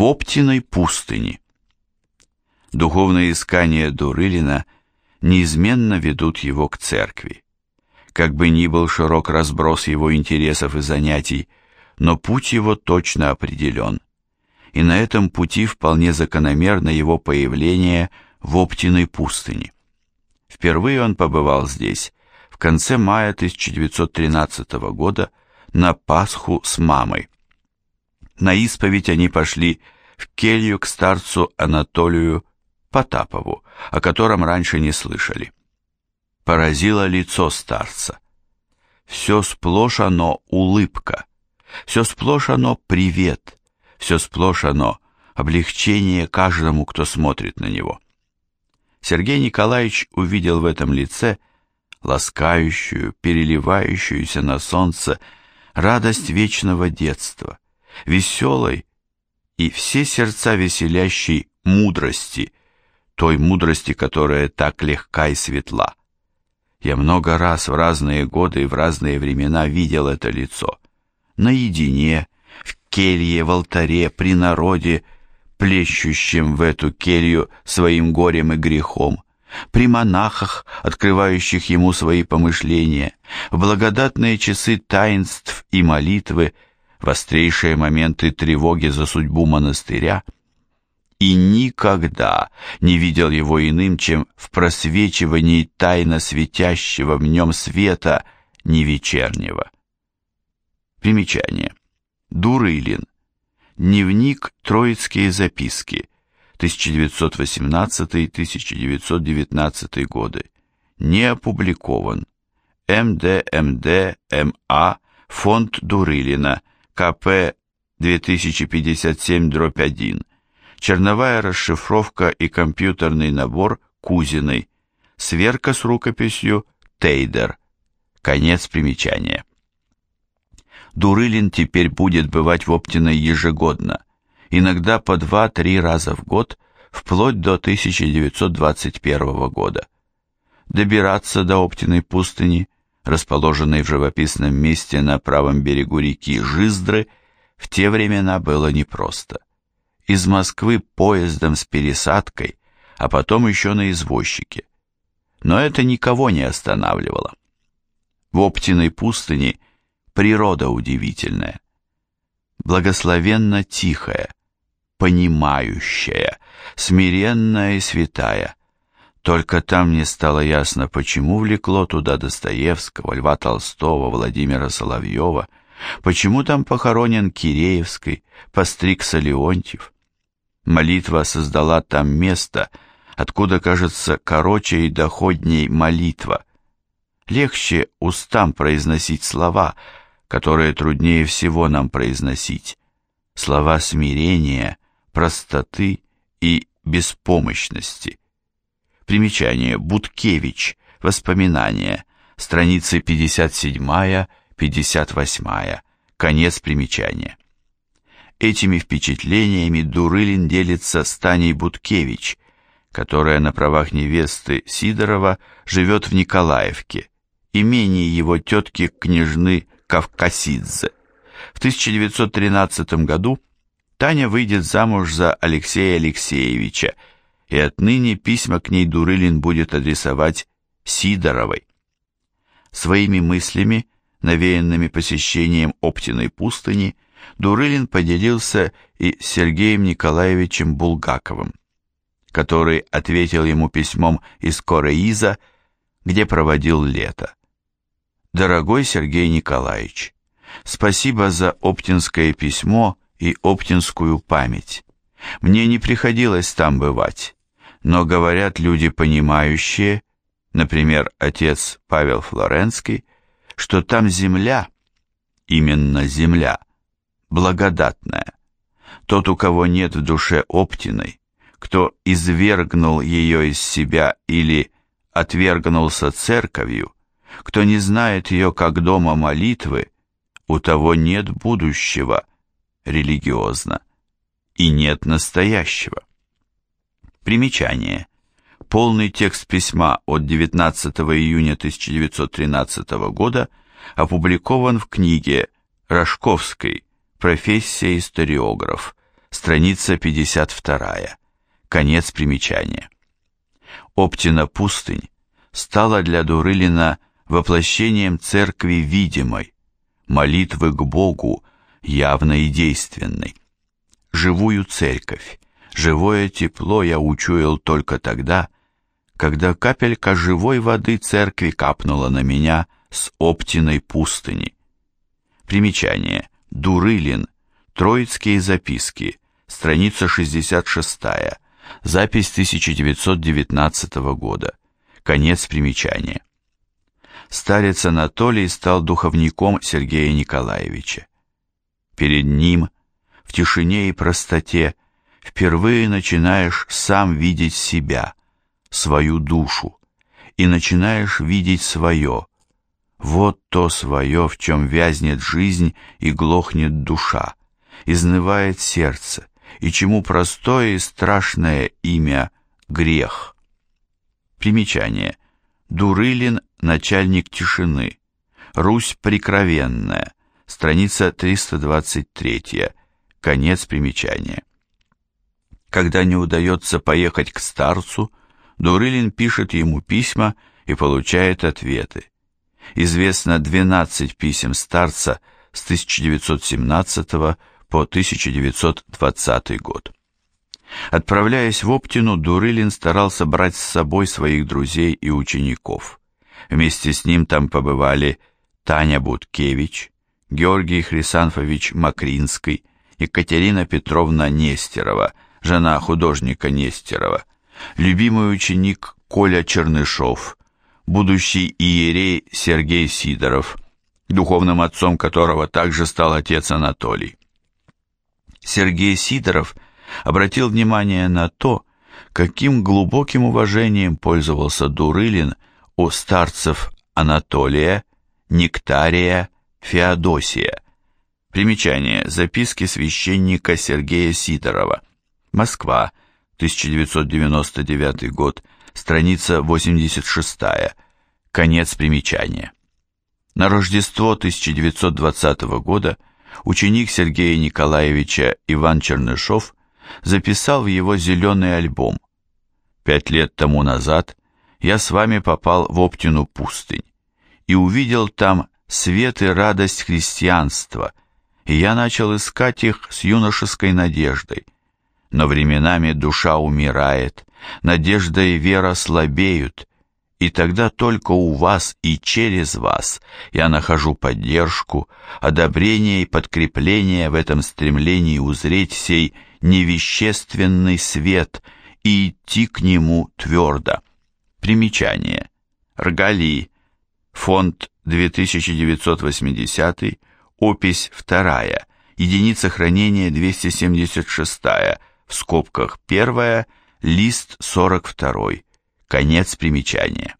в Оптиной пустыне. Духовные искания Дурылина неизменно ведут его к церкви. Как бы ни был широк разброс его интересов и занятий, но путь его точно определен. И на этом пути вполне закономерно его появление в Оптиной пустыне. Впервые он побывал здесь в конце мая 1913 года на Пасху с мамой. На исповедь они пошли в келью к старцу Анатолию Потапову, о котором раньше не слышали. Поразило лицо старца. Все сплошь оно улыбка, все сплошь оно привет, все сплошь оно облегчение каждому, кто смотрит на него. Сергей Николаевич увидел в этом лице ласкающую, переливающуюся на солнце радость вечного детства, веселой и все сердца веселящей мудрости, той мудрости, которая так легка и светла. Я много раз в разные годы и в разные времена видел это лицо. Наедине, в келье, в алтаре, при народе, плещущем в эту келью своим горем и грехом, при монахах, открывающих ему свои помышления, в благодатные часы таинств и молитвы, в острейшие моменты тревоги за судьбу монастыря, и никогда не видел его иным, чем в просвечивании тайно светящего в нем света не вечернего. Примечание. Дурылин. Дневник «Троицкие записки», 1918-1919 годы. Не опубликован. МДМД-МА, фонд Дурылина, КП 2057-1, черновая расшифровка и компьютерный набор Кузиной, сверка с рукописью Тейдер. Конец примечания. Дурылин теперь будет бывать в Оптиной ежегодно, иногда по 2-3 раза в год, вплоть до 1921 года. Добираться до Оптиной пустыни, расположенной в живописном месте на правом берегу реки Жиздры, в те времена было непросто. Из Москвы поездом с пересадкой, а потом еще на извозчике. Но это никого не останавливало. В Оптиной пустыне природа удивительная. Благословенно тихая, понимающая, смиренная и святая. Только там мне стало ясно, почему влекло туда Достоевского, Льва Толстого, Владимира Соловьева, почему там похоронен Киреевский, постригся Леонтьев. Молитва создала там место, откуда кажется короче и доходней молитва. Легче устам произносить слова, которые труднее всего нам произносить. Слова смирения, простоты и беспомощности. Примечание. Буткевич. Воспоминания. Страницы 57-58. Конец примечания. Этими впечатлениями Дурылин делится с Таней Буткевич, которая на правах невесты Сидорова живет в Николаевке, имении его тетки княжны Кавкасидзе. В 1913 году Таня выйдет замуж за Алексея Алексеевича, и отныне письма к ней Дурылин будет адресовать Сидоровой. Своими мыслями, навеянными посещением Оптиной пустыни, Дурылин поделился и с Сергеем Николаевичем Булгаковым, который ответил ему письмом из Кореиза, где проводил лето. «Дорогой Сергей Николаевич, спасибо за оптинское письмо и оптинскую память. Мне не приходилось там бывать, но говорят люди понимающие, например, отец Павел Флоренский, что там земля, именно земля, благодатная. Тот, у кого нет в душе Оптиной, кто извергнул ее из себя или отвергнулся церковью, кто не знает ее как дома молитвы, у того нет будущего, религиозно, и нет настоящего. Примечание. Полный текст письма от 19 июня 1913 года опубликован в книге Рожковской «Профессия историограф», страница 52, конец примечания. Оптина пустынь стала для Дурылина воплощением церкви видимой, молитвы к Богу, явной и действенной. Живую церковь, живое тепло я учуял только тогда, когда капелька живой воды церкви капнула на меня с Оптиной пустыни. Примечание. Дурылин. Троицкие записки. Страница 66. Запись 1919 года. Конец примечания. Старец Анатолий стал духовником Сергея Николаевича. Перед ним, в тишине и простоте, впервые начинаешь сам видеть себя, свою душу, и начинаешь видеть свое. Вот то свое, в чем вязнет жизнь и глохнет душа, изнывает сердце, и чему простое и страшное имя — грех. Примечание. Дурылин, начальник тишины. Русь прикровенная. Страница 323. Конец примечания. Когда не удается поехать к старцу, Дурылин пишет ему письма и получает ответы. Известно 12 писем старца с 1917 по 1920 год. Отправляясь в Оптину, Дурылин старался брать с собой своих друзей и учеников. Вместе с ним там побывали Таня Буткевич, Георгий Хрисанфович Макринский, Екатерина Петровна Нестерова, жена художника Нестерова, любимый ученик Коля Чернышов, будущий иерей Сергей Сидоров, духовным отцом которого также стал отец Анатолий. Сергей Сидоров обратил внимание на то, каким глубоким уважением пользовался Дурылин у старцев Анатолия, Нектария, Феодосия. Примечание. Записки священника Сергея Сидорова. Москва, 1999 год, страница 86, конец примечания. На Рождество 1920 года ученик Сергея Николаевича Иван Чернышов записал в его «Зеленый альбом». Пять лет тому назад я с вами попал в Оптину пустынь и увидел там свет и радость христианства, и я начал искать их с юношеской надеждой. Но временами душа умирает, надежда и вера слабеют, и тогда только у вас и через вас я нахожу поддержку, одобрение и подкрепление в этом стремлении узреть сей невещественный свет и идти к нему твердо. Примечание. Ргали. Фонд 2980, опись 2, единица хранения 276, в скобках 1, лист 42. Конец примечания.